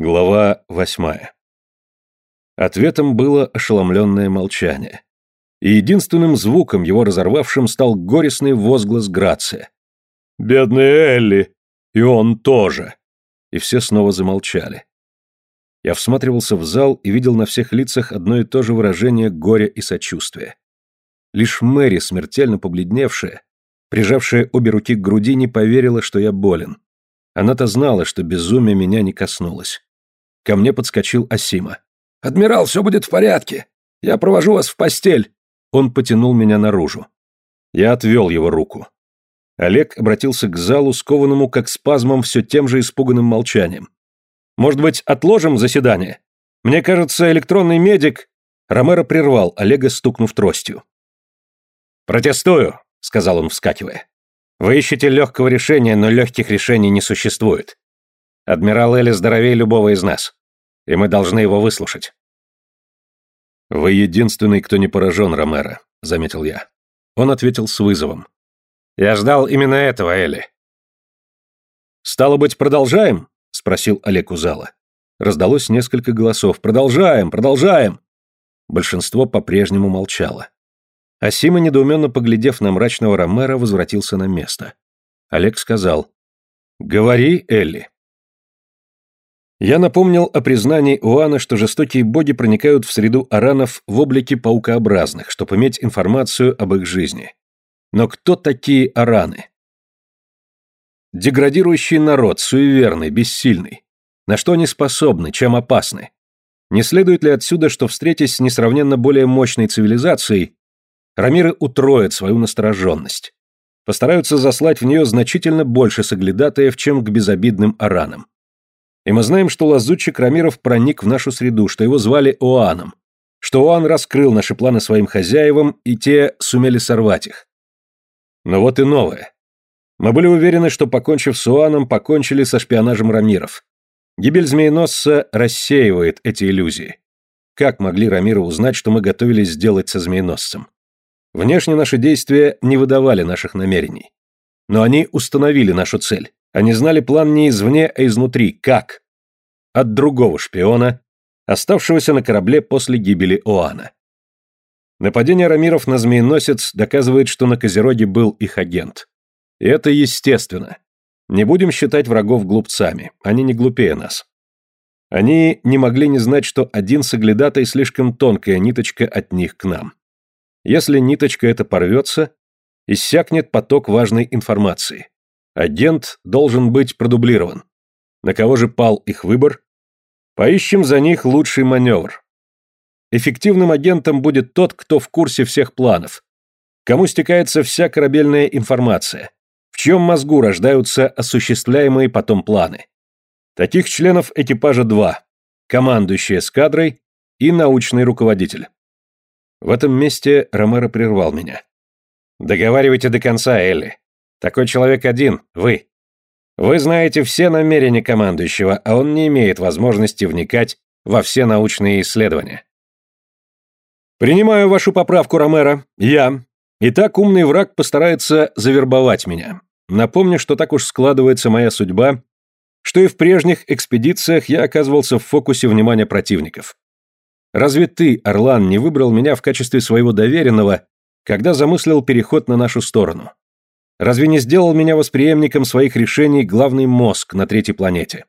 Глава восьмая. Ответом было ошеломленное молчание. И единственным звуком, его разорвавшим, стал горестный возглас Грация. «Бедная Элли! И он тоже!» И все снова замолчали. Я всматривался в зал и видел на всех лицах одно и то же выражение горя и сочувствия. Лишь Мэри, смертельно побледневшая, прижавшая обе руки к груди, не поверила, что я болен. Она-то знала, что безумие меня не коснулось. Ко мне подскочил Асима. «Адмирал, все будет в порядке. Я провожу вас в постель». Он потянул меня наружу. Я отвел его руку. Олег обратился к залу, скованному как спазмом все тем же испуганным молчанием. «Может быть, отложим заседание? Мне кажется, электронный медик...» Ромеро прервал Олега, стукнув тростью. «Протестую», — сказал он, вскакивая. «Вы ищете легкого решения, но легких решений не существует. Адмирал Элли здоровее любого из нас и мы должны его выслушать. «Вы единственный, кто не поражен, Ромеро», — заметил я. Он ответил с вызовом. «Я ждал именно этого, Элли». «Стало быть, продолжаем?» — спросил Олег Узала. Раздалось несколько голосов. «Продолжаем! Продолжаем!» Большинство по-прежнему молчало. Асима, недоуменно поглядев на мрачного Ромеро, возвратился на место. Олег сказал. «Говори, Элли». Я напомнил о признании Уана, что жестокие боги проникают в среду аранов в облике паукообразных, чтобы иметь информацию об их жизни. Но кто такие араны? Деградирующий народ, суеверный, бессильный. На что они способны, чем опасны? Не следует ли отсюда, что, встретясь с несравненно более мощной цивилизацией, рамиры утроят свою настороженность? Постараются заслать в нее значительно больше соглядатаев, чем к безобидным аранам. И мы знаем, что лазутчик Рамиров проник в нашу среду, что его звали Оаном, что Оан раскрыл наши планы своим хозяевам, и те сумели сорвать их. Но вот и новое. Мы были уверены, что, покончив с Оаном, покончили со шпионажем Рамиров. Гибель Змееносца рассеивает эти иллюзии. Как могли Рамиры узнать, что мы готовились сделать со Змееносцем? Внешне наши действия не выдавали наших намерений. Но они установили нашу цель. Они знали план не извне, а изнутри. Как? От другого шпиона, оставшегося на корабле после гибели Оана. Нападение Рамиров на Змееносец доказывает, что на Козероге был их агент. И это естественно. Не будем считать врагов глупцами, они не глупее нас. Они не могли не знать, что один соглядатай слишком тонкая ниточка от них к нам. Если ниточка эта порвется, иссякнет поток важной информации. Агент должен быть продублирован. На кого же пал их выбор? Поищем за них лучший маневр. Эффективным агентом будет тот, кто в курсе всех планов, кому стекается вся корабельная информация, в чьем мозгу рождаются осуществляемые потом планы. Таких членов экипажа два – командующий эскадрой и научный руководитель. В этом месте Ромеро прервал меня. «Договаривайте до конца, Элли. Такой человек один, вы. Вы знаете все намерения командующего, а он не имеет возможности вникать во все научные исследования. Принимаю вашу поправку, Ромеро. Я. Итак, умный враг постарается завербовать меня. Напомню, что так уж складывается моя судьба, что и в прежних экспедициях я оказывался в фокусе внимания противников. Разве ты, Орлан, не выбрал меня в качестве своего доверенного, когда замыслил переход на нашу сторону? Разве не сделал меня восприемником своих решений главный мозг на третьей планете?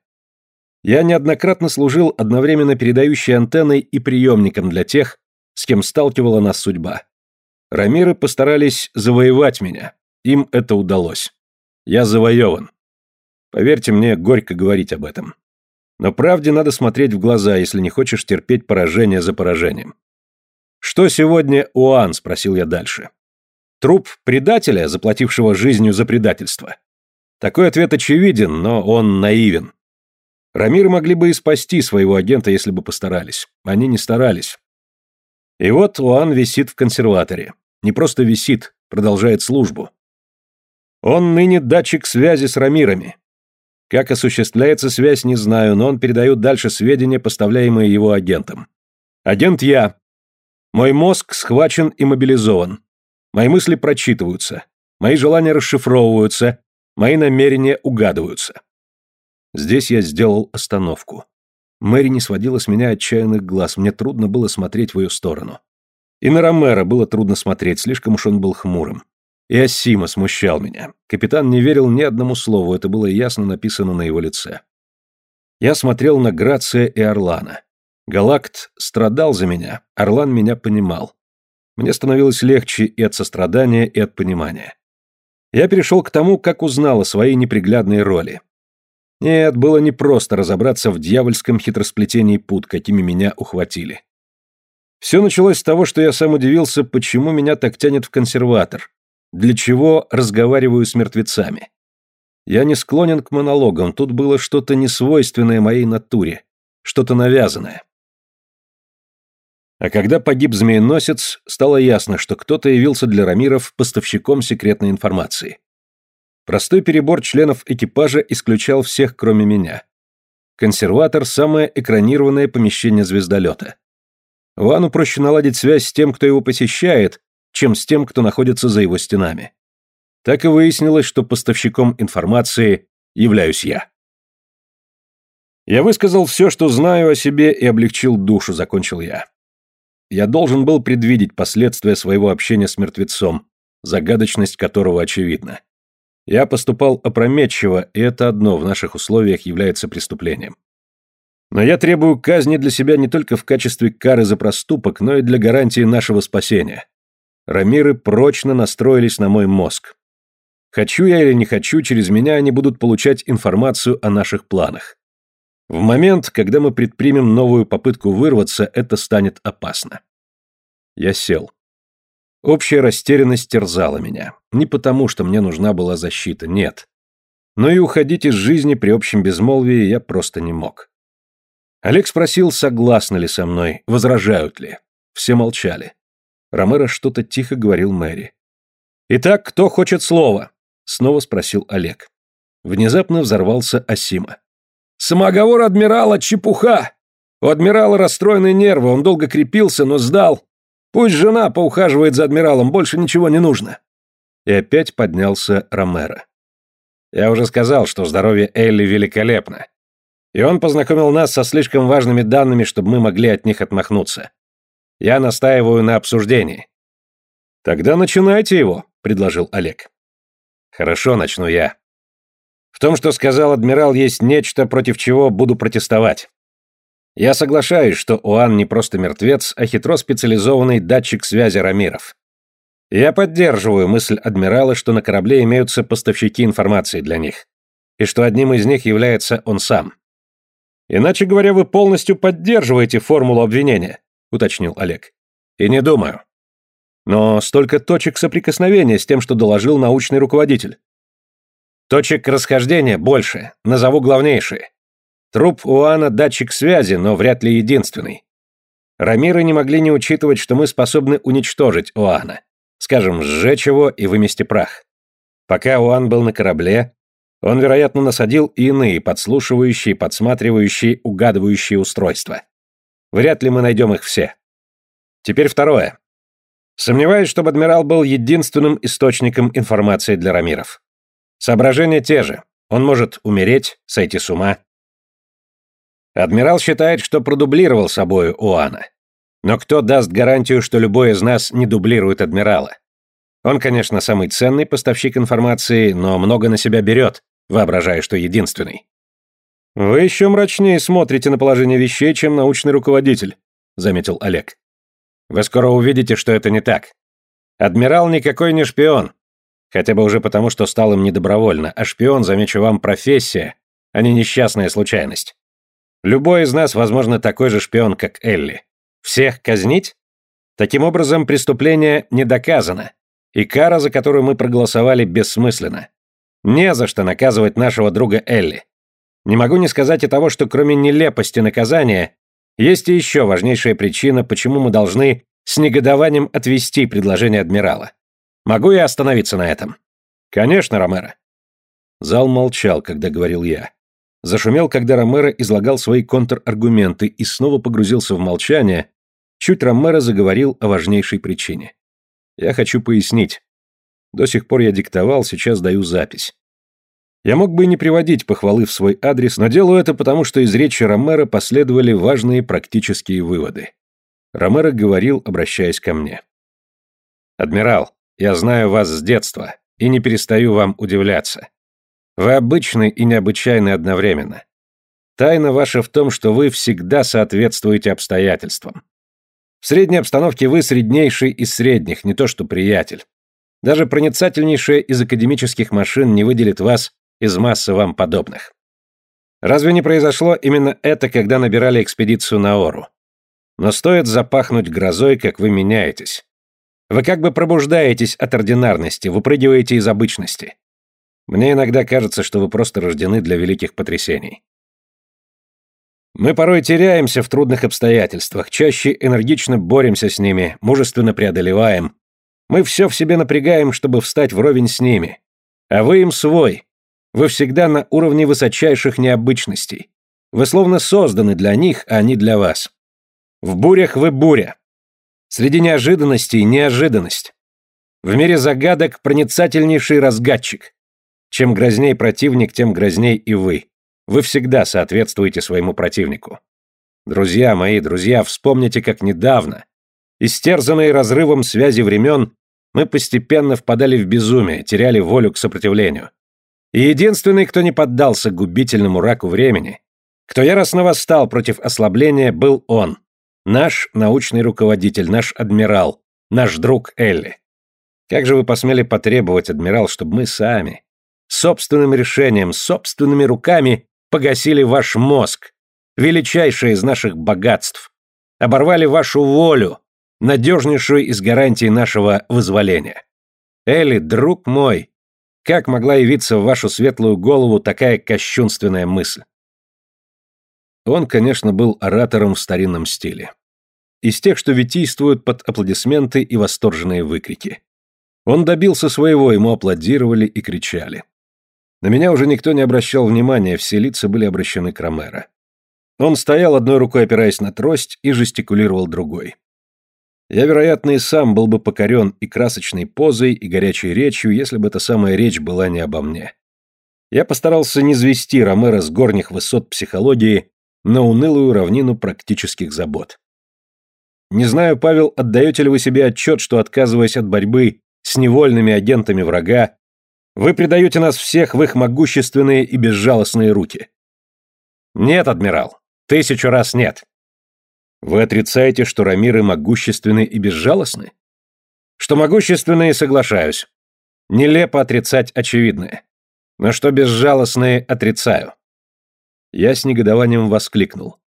Я неоднократно служил одновременно передающей антенной и приемником для тех, с кем сталкивала нас судьба. Рамиры постарались завоевать меня. Им это удалось. Я завоеван. Поверьте мне, горько говорить об этом. Но правде надо смотреть в глаза, если не хочешь терпеть поражение за поражением. «Что сегодня Уан?» – спросил я дальше. Труп предателя, заплатившего жизнью за предательство? Такой ответ очевиден, но он наивен. Рамир могли бы и спасти своего агента, если бы постарались. Они не старались. И вот Уан висит в консерваторе. Не просто висит, продолжает службу. Он ныне датчик связи с Рамирами. Как осуществляется связь, не знаю, но он передает дальше сведения, поставляемые его агентом. Агент я. Мой мозг схвачен и мобилизован. Мои мысли прочитываются, мои желания расшифровываются, мои намерения угадываются. Здесь я сделал остановку. Мэри не сводила с меня отчаянных глаз, мне трудно было смотреть в ее сторону. И на Ромера было трудно смотреть, слишком уж он был хмурым. И Асима смущал меня. Капитан не верил ни одному слову, это было ясно написано на его лице. Я смотрел на Грация и Орлана. Галакт страдал за меня, Орлан меня понимал. Мне становилось легче и от сострадания, и от понимания. Я перешел к тому, как узнал о своей неприглядной роли. Нет, было непросто разобраться в дьявольском хитросплетении пут, какими меня ухватили. Все началось с того, что я сам удивился, почему меня так тянет в консерватор, для чего разговариваю с мертвецами. Я не склонен к монологам, тут было что-то несвойственное моей натуре, что-то навязанное. А когда погиб змееносец, стало ясно, что кто-то явился для Рамиров поставщиком секретной информации. Простой перебор членов экипажа исключал всех, кроме меня. Консерватор – самое экранированное помещение звездолета. Вану проще наладить связь с тем, кто его посещает, чем с тем, кто находится за его стенами. Так и выяснилось, что поставщиком информации являюсь я. Я высказал все, что знаю о себе, и облегчил душу, закончил я. Я должен был предвидеть последствия своего общения с мертвецом, загадочность которого очевидна. Я поступал опрометчиво, и это одно в наших условиях является преступлением. Но я требую казни для себя не только в качестве кары за проступок, но и для гарантии нашего спасения. Рамиры прочно настроились на мой мозг. Хочу я или не хочу, через меня они будут получать информацию о наших планах. В момент, когда мы предпримем новую попытку вырваться, это станет опасно. Я сел. Общая растерянность терзала меня. Не потому, что мне нужна была защита, нет. Но и уходить из жизни при общем безмолвии я просто не мог. Олег спросил, согласны ли со мной, возражают ли. Все молчали. Ромеро что-то тихо говорил Мэри. «Итак, кто хочет слова?» Снова спросил Олег. Внезапно взорвался Асима. «Самоговор адмирала — чепуха! У адмирала расстроенные нервы, он долго крепился, но сдал. Пусть жена поухаживает за адмиралом, больше ничего не нужно». И опять поднялся Ромеро. «Я уже сказал, что здоровье Элли великолепно. И он познакомил нас со слишком важными данными, чтобы мы могли от них отмахнуться. Я настаиваю на обсуждении». «Тогда начинайте его», — предложил Олег. «Хорошо, начну я. В том, что сказал адмирал, есть нечто, против чего буду протестовать. Я соглашаюсь, что Уан не просто мертвец, а хитро специализованный датчик связи Рамиров. Я поддерживаю мысль адмирала, что на корабле имеются поставщики информации для них, и что одним из них является он сам. Иначе говоря, вы полностью поддерживаете формулу обвинения, уточнил Олег. И не думаю. Но столько точек соприкосновения с тем, что доложил научный руководитель. Точек расхождения больше, назову главнейшие. Труп Уана – датчик связи, но вряд ли единственный. Рамиры не могли не учитывать, что мы способны уничтожить Уана. Скажем, сжечь его и вымести прах. Пока Уан был на корабле, он, вероятно, насадил и иные подслушивающие, подсматривающие, угадывающие устройства. Вряд ли мы найдем их все. Теперь второе. Сомневаюсь, чтобы адмирал был единственным источником информации для Рамиров. Соображения те же. Он может умереть, сойти с ума, Адмирал считает, что продублировал собою Уана. Но кто даст гарантию, что любой из нас не дублирует адмирала? Он, конечно, самый ценный поставщик информации, но много на себя берет, воображая, что единственный. «Вы еще мрачнее смотрите на положение вещей, чем научный руководитель», — заметил Олег. «Вы скоро увидите, что это не так. Адмирал никакой не шпион. Хотя бы уже потому, что стал им недобровольно, а шпион, замечу вам, профессия, а не несчастная случайность. Любой из нас, возможно, такой же шпион, как Элли. Всех казнить? Таким образом, преступление не доказано, и кара, за которую мы проголосовали, бессмысленна. Не за что наказывать нашего друга Элли. Не могу не сказать и того, что кроме нелепости наказания, есть и еще важнейшая причина, почему мы должны с негодованием отвести предложение адмирала. Могу я остановиться на этом? Конечно, Ромеро. Зал молчал, когда говорил я. Зашумел, когда Ромеро излагал свои контраргументы и снова погрузился в молчание, чуть Ромеро заговорил о важнейшей причине. Я хочу пояснить. До сих пор я диктовал, сейчас даю запись. Я мог бы и не приводить похвалы в свой адрес, но делаю это потому, что из речи Ромера последовали важные практические выводы. Ромеро говорил, обращаясь ко мне. «Адмирал, я знаю вас с детства и не перестаю вам удивляться. Вы обычный и необычайный одновременно. Тайна ваша в том, что вы всегда соответствуете обстоятельствам. В средней обстановке вы среднейший из средних, не то что приятель. Даже проницательнейшая из академических машин не выделит вас из массы вам подобных. Разве не произошло именно это, когда набирали экспедицию на Ору? Но стоит запахнуть грозой, как вы меняетесь. Вы как бы пробуждаетесь от ординарности, выпрыгиваете из обычности. Мне иногда кажется, что вы просто рождены для великих потрясений. Мы порой теряемся в трудных обстоятельствах, чаще энергично боремся с ними, мужественно преодолеваем. Мы все в себе напрягаем, чтобы встать вровень с ними. А вы им свой, вы всегда на уровне высочайших необычностей. Вы словно созданы для них, а они для вас. В бурях вы буря. Среди неожиданностей неожиданность. В мире загадок проницательнейший разгадчик. Чем грозней противник, тем грозней и вы. Вы всегда соответствуете своему противнику. Друзья мои, друзья, вспомните, как недавно, истерзанные разрывом связи времен, мы постепенно впадали в безумие, теряли волю к сопротивлению. И единственный, кто не поддался губительному раку времени, кто яростно восстал против ослабления, был он, наш научный руководитель, наш адмирал, наш друг Элли. Как же вы посмели потребовать, адмирал, чтобы мы сами, собственным решением, собственными руками погасили ваш мозг, величайшее из наших богатств, оборвали вашу волю, надежнейшую из гарантий нашего вызволения. Элли, друг мой, как могла явиться в вашу светлую голову такая кощунственная мысль? Он, конечно, был оратором в старинном стиле. Из тех, что витийствуют под аплодисменты и восторженные выкрики. Он добился своего, ему аплодировали и кричали. На меня уже никто не обращал внимания, все лица были обращены к Ромеро. Он стоял одной рукой опираясь на трость и жестикулировал другой. Я, вероятно, и сам был бы покорен и красочной позой, и горячей речью, если бы эта самая речь была не обо мне. Я постарался не звести Ромеро с горних высот психологии на унылую равнину практических забот. Не знаю, Павел, отдаете ли вы себе отчет, что, отказываясь от борьбы с невольными агентами врага, вы предаете нас всех в их могущественные и безжалостные руки? Нет, адмирал, тысячу раз нет. Вы отрицаете, что рамиры могущественны и безжалостны? Что могущественные, соглашаюсь. Нелепо отрицать очевидное. Но что безжалостные, отрицаю. Я с негодованием воскликнул.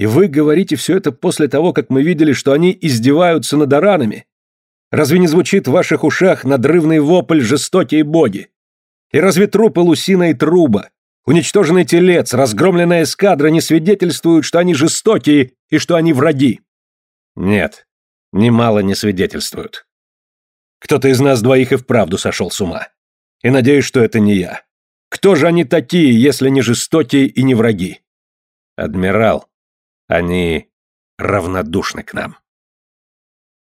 И вы говорите все это после того, как мы видели, что они издеваются над аранами? Разве не звучит в ваших ушах надрывный вопль жестокие боги? И разве трупы Лусина и Труба, Уничтоженный телец, разгромленная эскадра не свидетельствуют, что они жестокие и что они враги. Нет, немало не свидетельствуют. Кто-то из нас двоих и вправду сошел с ума. И надеюсь, что это не я. Кто же они такие, если не жестокие и не враги? Адмирал, они равнодушны к нам.